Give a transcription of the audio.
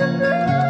啊。